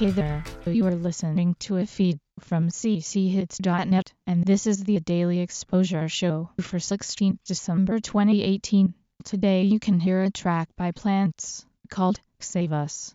Hey there, you are listening to a feed from cchits.net, and this is the Daily Exposure Show for 16th December 2018. Today you can hear a track by Plants called Save Us.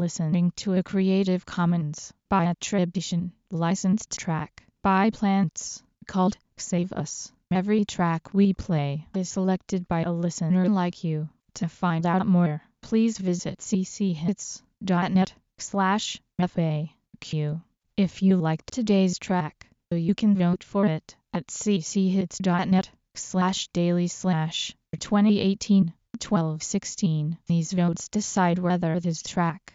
Listening to a Creative Commons by attribution licensed track by Plants called Save Us. Every track we play is selected by a listener like you. To find out more, please visit cchits.net slash FAQ. If you liked today's track, you can vote for it at cchits.net slash daily slash 2018 1216. These votes decide whether this track